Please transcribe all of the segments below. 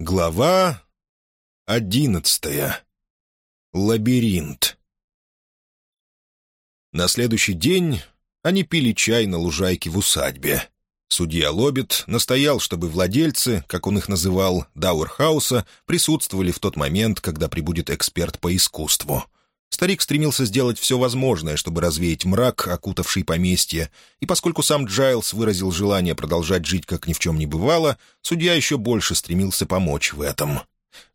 Глава одиннадцатая. Лабиринт. На следующий день они пили чай на лужайке в усадьбе. Судья Лоббит настоял, чтобы владельцы, как он их называл, Дауэрхауса, присутствовали в тот момент, когда прибудет эксперт по искусству. Старик стремился сделать все возможное, чтобы развеять мрак, окутавший поместье, и поскольку сам Джайлс выразил желание продолжать жить, как ни в чем не бывало, судья еще больше стремился помочь в этом.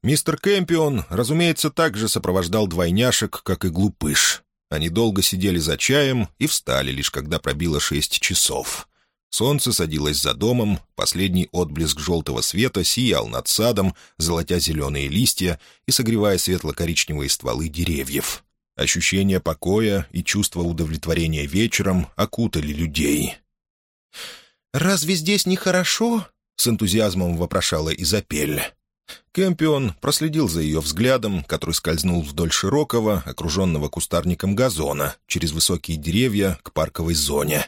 Мистер Кэмпион, разумеется, также сопровождал двойняшек, как и глупыш. Они долго сидели за чаем и встали, лишь когда пробило шесть часов. Солнце садилось за домом, последний отблеск желтого света сиял над садом, золотя зеленые листья и согревая светло-коричневые стволы деревьев. Ощущение покоя и чувство удовлетворения вечером окутали людей. «Разве здесь нехорошо?» — с энтузиазмом вопрошала Изапель. Кэмпион проследил за ее взглядом, который скользнул вдоль широкого, окруженного кустарником газона, через высокие деревья к парковой зоне.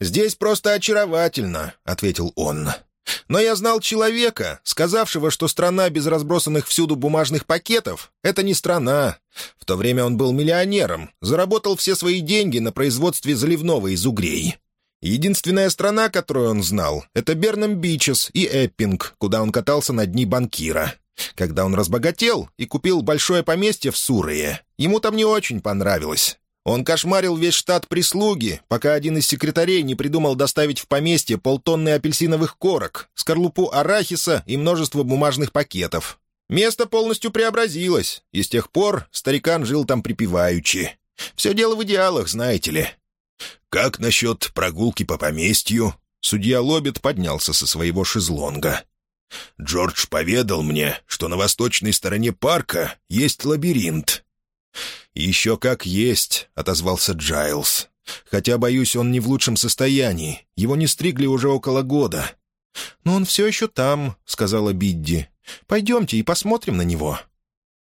«Здесь просто очаровательно», — ответил он. Но я знал человека, сказавшего, что страна без разбросанных всюду бумажных пакетов — это не страна. В то время он был миллионером, заработал все свои деньги на производстве заливного из угрей. Единственная страна, которую он знал, — это Бернам Бичес и Эппинг, куда он катался на дни банкира. Когда он разбогател и купил большое поместье в Сурее, ему там не очень понравилось. Он кошмарил весь штат прислуги, пока один из секретарей не придумал доставить в поместье полтонны апельсиновых корок, скорлупу арахиса и множество бумажных пакетов. Место полностью преобразилось, и с тех пор старикан жил там припеваючи. Все дело в идеалах, знаете ли. «Как насчет прогулки по поместью?» Судья Лоббит поднялся со своего шезлонга. «Джордж поведал мне, что на восточной стороне парка есть лабиринт. «Еще как есть», — отозвался Джайлз. «Хотя, боюсь, он не в лучшем состоянии. Его не стригли уже около года». «Но он все еще там», — сказала Бидди. «Пойдемте и посмотрим на него».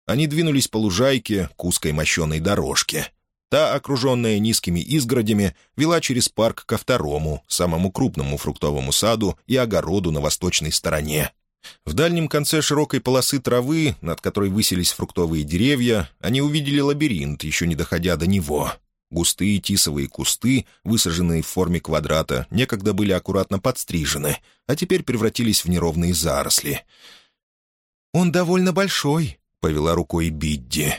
Они двинулись по лужайке к узкой мощеной дорожке. Та, окруженная низкими изгородями, вела через парк ко второму, самому крупному фруктовому саду и огороду на восточной стороне. В дальнем конце широкой полосы травы, над которой высились фруктовые деревья, они увидели лабиринт, еще не доходя до него. Густые тисовые кусты, высаженные в форме квадрата, некогда были аккуратно подстрижены, а теперь превратились в неровные заросли. «Он довольно большой», — повела рукой Бидди.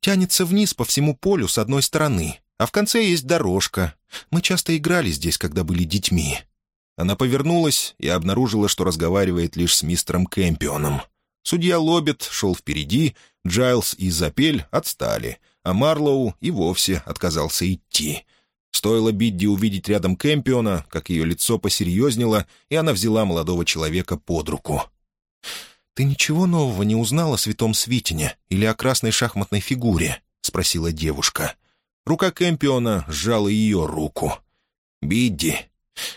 «Тянется вниз по всему полю с одной стороны, а в конце есть дорожка. Мы часто играли здесь, когда были детьми». Она повернулась и обнаружила, что разговаривает лишь с мистером Кэмпионом. Судья Лоббит шел впереди, Джайлз и Запель отстали, а Марлоу и вовсе отказался идти. Стоило Бидди увидеть рядом Кэмпиона, как ее лицо посерьезнело, и она взяла молодого человека под руку. «Ты ничего нового не узнала о святом Свитине или о красной шахматной фигуре?» — спросила девушка. Рука Кэмпиона сжала ее руку. «Бидди,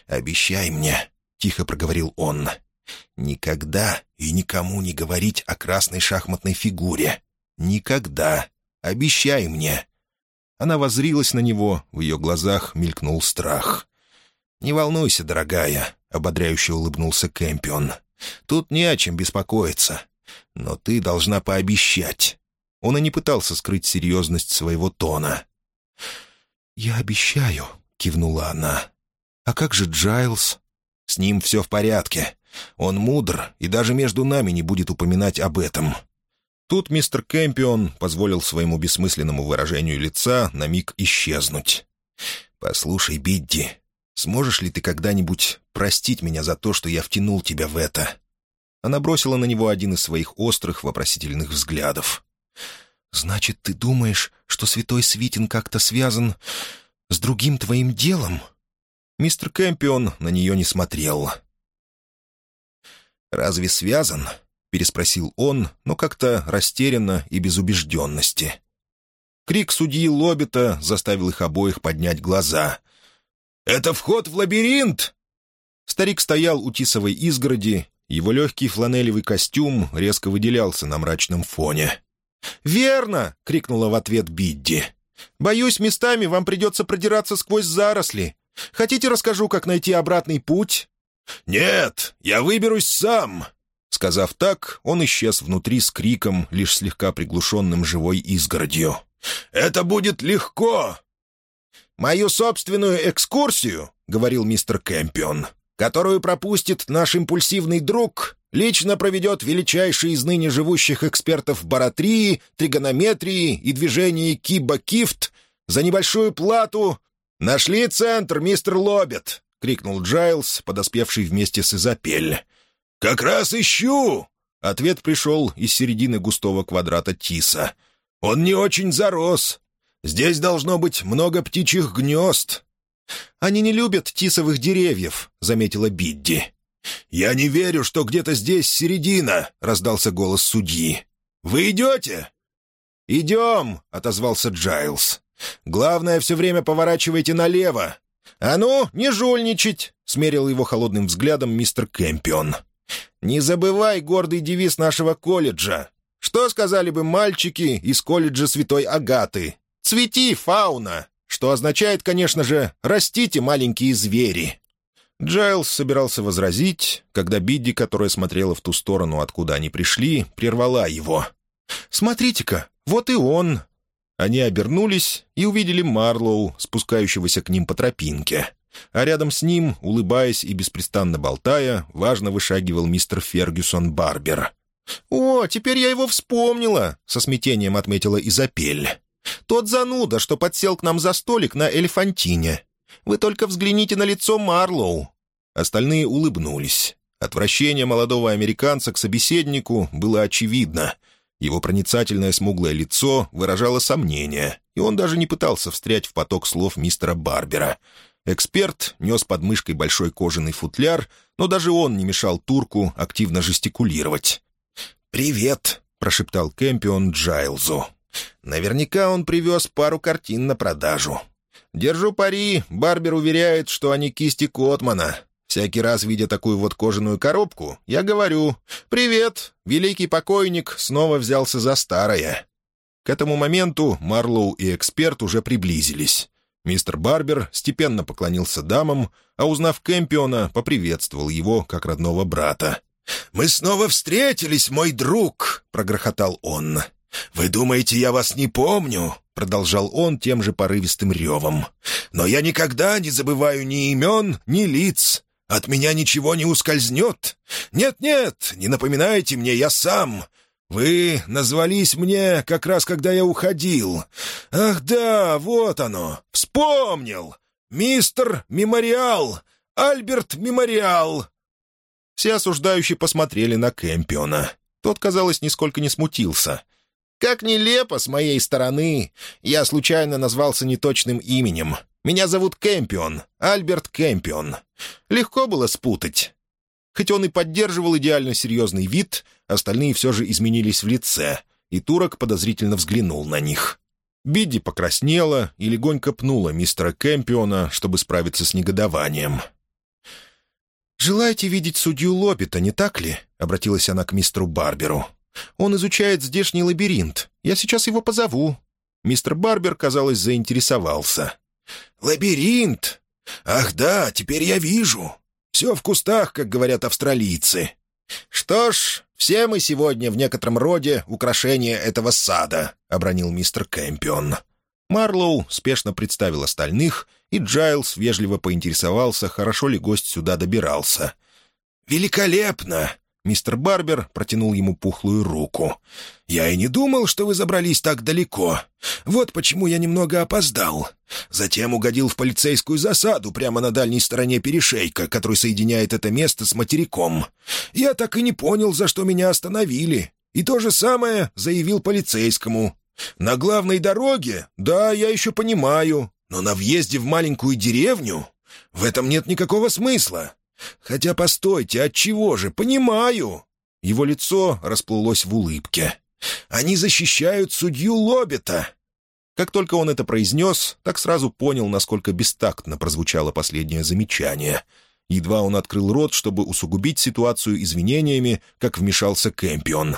«Обещай мне», — тихо проговорил он, — «никогда и никому не говорить о красной шахматной фигуре. Никогда. Обещай мне». Она возрилась на него, в ее глазах мелькнул страх. «Не волнуйся, дорогая», — ободряюще улыбнулся Кэмпион. «Тут не о чем беспокоиться. Но ты должна пообещать». Он и не пытался скрыть серьезность своего тона. «Я обещаю», — кивнула она. «А как же Джайлз?» «С ним все в порядке. Он мудр и даже между нами не будет упоминать об этом». Тут мистер Кэмпион позволил своему бессмысленному выражению лица на миг исчезнуть. «Послушай, Бидди, сможешь ли ты когда-нибудь простить меня за то, что я втянул тебя в это?» Она бросила на него один из своих острых вопросительных взглядов. «Значит, ты думаешь, что святой Свитин как-то связан с другим твоим делом?» Мистер Кэмпион на нее не смотрел. «Разве связан?» — переспросил он, но как-то растерянно и без убежденности. Крик судьи Лоббита заставил их обоих поднять глаза. «Это вход в лабиринт!» Старик стоял у тисовой изгороди, его легкий фланелевый костюм резко выделялся на мрачном фоне. «Верно!» — крикнула в ответ Бидди. «Боюсь, местами вам придется продираться сквозь заросли. — Хотите, расскажу, как найти обратный путь?» «Нет, я выберусь сам!» Сказав так, он исчез внутри с криком, лишь слегка приглушенным живой изгородью. «Это будет легко!» «Мою собственную экскурсию», — говорил мистер Кэмпион, «которую пропустит наш импульсивный друг, лично проведет величайший из ныне живущих экспертов баратрии, тригонометрии и движении киба-кифт за небольшую плату. Нашли центр, мистер Лобет!» — крикнул Джайлз, подоспевший вместе с Изапель. «Как раз ищу!» Ответ пришел из середины густого квадрата Тиса. «Он не очень зарос. Здесь должно быть много птичьих гнезд». «Они не любят тисовых деревьев», — заметила Бидди. «Я не верю, что где-то здесь середина», — раздался голос судьи. «Вы идете?» «Идем», — отозвался Джайлз. «Главное, все время поворачивайте налево. А ну, не жульничать», — смерил его холодным взглядом мистер Кэмпион. «Не забывай гордый девиз нашего колледжа. Что сказали бы мальчики из колледжа Святой Агаты? «Цвети, фауна!» Что означает, конечно же, «растите, маленькие звери». Джайлз собирался возразить, когда Бидди, которая смотрела в ту сторону, откуда они пришли, прервала его. «Смотрите-ка, вот и он!» Они обернулись и увидели Марлоу, спускающегося к ним по тропинке. А рядом с ним, улыбаясь и беспрестанно болтая, важно вышагивал мистер Фергюсон Барбер. «О, теперь я его вспомнила!» — со смятением отметила Изапель. «Тот зануда, что подсел к нам за столик на Элефантине. Вы только взгляните на лицо Марлоу!» Остальные улыбнулись. Отвращение молодого американца к собеседнику было очевидно. Его проницательное смуглое лицо выражало сомнение, и он даже не пытался встрять в поток слов мистера Барбера. Эксперт нес под мышкой большой кожаный футляр, но даже он не мешал турку активно жестикулировать. «Привет», — прошептал Кэмпион Джайлзу. «Наверняка он привез пару картин на продажу. Держу пари, Барбер уверяет, что они кисти Котмана. Всякий раз, видя такую вот кожаную коробку, я говорю «Привет, великий покойник снова взялся за старое». К этому моменту Марлоу и эксперт уже приблизились. Мистер Барбер степенно поклонился дамам, а узнав Кэмпиона, поприветствовал его как родного брата. «Мы снова встретились, мой друг!» — прогрохотал он. «Вы думаете, я вас не помню?» — продолжал он тем же порывистым ревом. «Но я никогда не забываю ни имен, ни лиц. От меня ничего не ускользнет. Нет-нет, не напоминайте мне, я сам. Вы назвались мне как раз, когда я уходил. Ах да, вот оно, вспомнил. Мистер Мемориал, Альберт Мемориал, все осуждающие посмотрели на Кэмпиона. Тот, казалось, нисколько не смутился. «Как нелепо с моей стороны! Я случайно назвался неточным именем. Меня зовут Кэмпион, Альберт Кэмпион. Легко было спутать». Хоть он и поддерживал идеально серьезный вид, остальные все же изменились в лице, и турок подозрительно взглянул на них. Бидди покраснела и легонько пнула мистера Кэмпиона, чтобы справиться с негодованием. «Желаете видеть судью Лоббита, не так ли?» — обратилась она к мистеру Барберу. «Он изучает здешний лабиринт. Я сейчас его позову». Мистер Барбер, казалось, заинтересовался. «Лабиринт? Ах да, теперь я вижу. Все в кустах, как говорят австралийцы. Что ж, все мы сегодня в некотором роде украшение этого сада», — обронил мистер Кэмпион. Марлоу спешно представил остальных, и Джайлз вежливо поинтересовался, хорошо ли гость сюда добирался. «Великолепно!» — мистер Барбер протянул ему пухлую руку. «Я и не думал, что вы забрались так далеко. Вот почему я немного опоздал. Затем угодил в полицейскую засаду прямо на дальней стороне перешейка, который соединяет это место с материком. Я так и не понял, за что меня остановили. И то же самое заявил полицейскому. На главной дороге, да, я еще понимаю, но на въезде в маленькую деревню в этом нет никакого смысла. Хотя, постойте, от чего же, понимаю. Его лицо расплылось в улыбке. Они защищают судью Лобета. Как только он это произнес, так сразу понял, насколько бестактно прозвучало последнее замечание. Едва он открыл рот, чтобы усугубить ситуацию извинениями, как вмешался Кэмпион.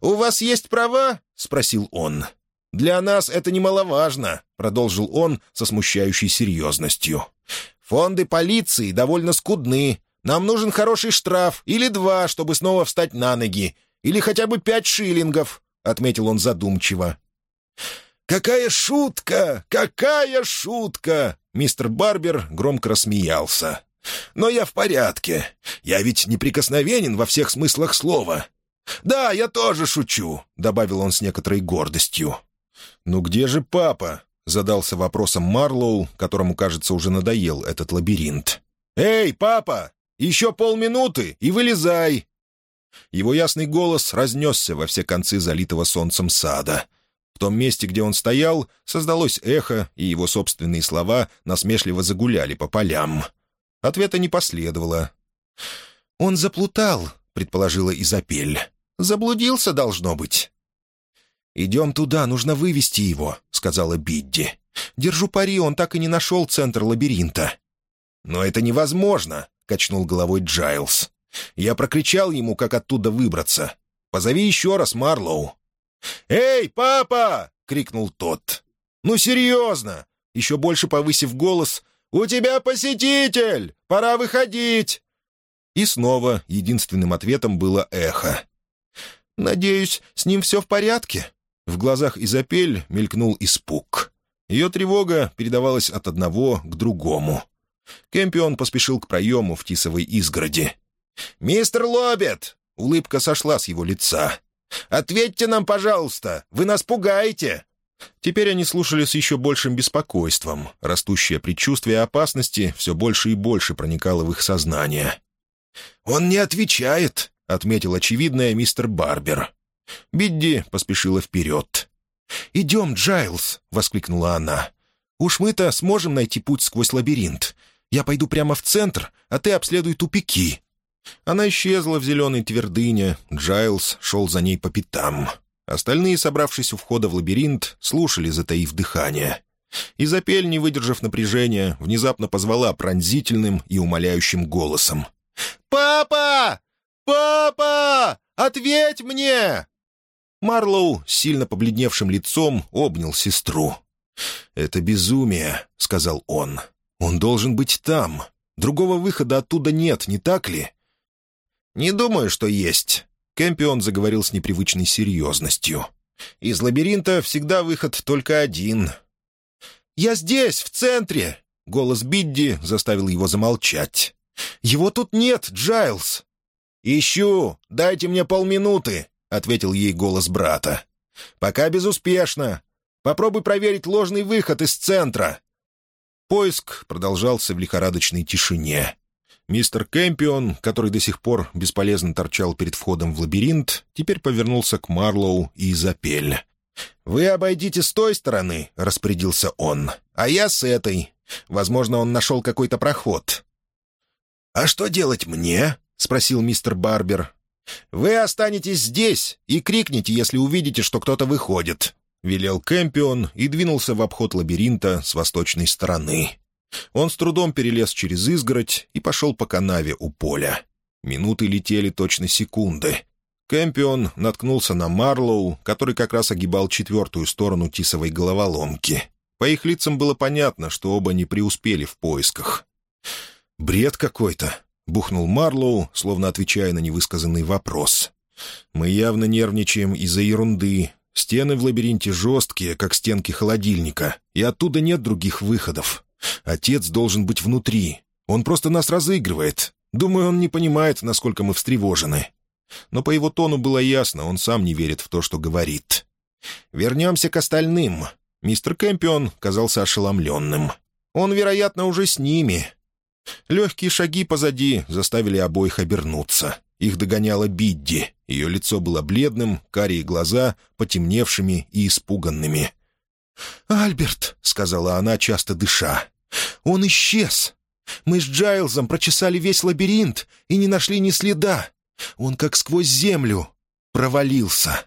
«У вас есть права?» — спросил он. «Для нас это немаловажно», — продолжил он со смущающей серьезностью. «Фонды полиции довольно скудны, Нам нужен хороший штраф или два, чтобы снова встать на ноги, или хотя бы пять шиллингов», — отметил он задумчиво. «Какая шутка! Какая шутка!» Мистер Барбер громко рассмеялся. «Но я в порядке. Я ведь неприкосновенен во всех смыслах слова. Да, я тоже шучу», — добавил он с некоторой гордостью. «Ну где же папа?» — задался вопросом Марлоу, которому, кажется, уже надоел этот лабиринт. «Эй, папа! Еще полминуты и вылезай!» Его ясный голос разнесся во все концы залитого солнцем сада. В том месте, где он стоял, создалось эхо, и его собственные слова насмешливо загуляли по полям. Ответа не последовало. «Он заплутал», — предположила Изапель. «Заблудился, должно быть». «Идем туда, нужно вывести его», — сказала Бидди. «Держу пари, он так и не нашел центр лабиринта». «Но это невозможно», — качнул головой Джайлз. «Я прокричал ему, как оттуда выбраться. Позови еще раз Марлоу». «Эй, папа!» — крикнул тот. «Ну, серьезно!» Еще больше повысив голос. «У тебя посетитель! Пора выходить!» И снова единственным ответом было эхо. «Надеюсь, с ним все в порядке?» В глазах Изапель мелькнул испуг. Ее тревога передавалась от одного к другому. Кэмпион поспешил к проему в тисовой изгороди. «Мистер Лобет!» — улыбка сошла с его лица. «Ответьте нам, пожалуйста! Вы нас пугаете!» Теперь они слушали с еще большим беспокойством. Растущее предчувствие опасности все больше и больше проникало в их сознание. «Он не отвечает», — отметил очевидное мистер Барбер. Бидди поспешила вперед. «Идем, Джайлз!» — воскликнула она. «Уж мы-то сможем найти путь сквозь лабиринт. Я пойду прямо в центр, а ты обследуй тупики. Она исчезла в зеленой твердыне, Джайлз шел за ней по пятам. Остальные, собравшись у входа в лабиринт, слушали, затаив дыхание. Изапель, не выдержав напряжения, внезапно позвала пронзительным и умоляющим голосом. «Папа! Папа! Ответь мне!» Марлоу, сильно побледневшим лицом, обнял сестру. «Это безумие», — сказал он. «Он должен быть там. Другого выхода оттуда нет, не так ли?» «Не думаю, что есть». Кэмпион заговорил с непривычной серьезностью. «Из лабиринта всегда выход только один». «Я здесь, в центре!» Голос Бидди заставил его замолчать. «Его тут нет, Джайлз!» «Ищу! Дайте мне полминуты!» — ответил ей голос брата. «Пока безуспешно. Попробуй проверить ложный выход из центра». Поиск продолжался в лихорадочной тишине. Мистер Кэмпион, который до сих пор бесполезно торчал перед входом в лабиринт, теперь повернулся к Марлоу и Изапель. «Вы обойдите с той стороны», — распорядился он, — «а я с этой. Возможно, он нашел какой-то проход». «А что делать мне?» — спросил мистер Барбер. «Вы останетесь здесь и крикните, если увидите, что кто-то выходит», — велел Кэмпион и двинулся в обход лабиринта с восточной стороны. Он с трудом перелез через изгородь и пошел по канаве у поля. Минуты летели точно секунды. Кэмпион наткнулся на Марлоу, который как раз огибал четвертую сторону тисовой головоломки. По их лицам было понятно, что оба не преуспели в поисках. «Бред какой-то», — бухнул Марлоу, словно отвечая на невысказанный вопрос. «Мы явно нервничаем из-за ерунды. Стены в лабиринте жесткие, как стенки холодильника, и оттуда нет других выходов. Отец должен быть внутри. Он просто нас разыгрывает. Думаю, он не понимает, насколько мы встревожены. Но по его тону было ясно, он сам не верит в то, что говорит. «Вернемся к остальным». Мистер Кэмпион казался ошеломленным. «Он, вероятно, уже с ними». Легкие шаги позади заставили обоих обернуться. Их догоняла Бидди. Ее лицо было бледным, карие глаза потемневшими и испуганными. «Альберт», — сказала она, часто дыша, — «он исчез. Мы с Джайлзом прочесали весь лабиринт и не нашли ни следа. Он как сквозь землю провалился».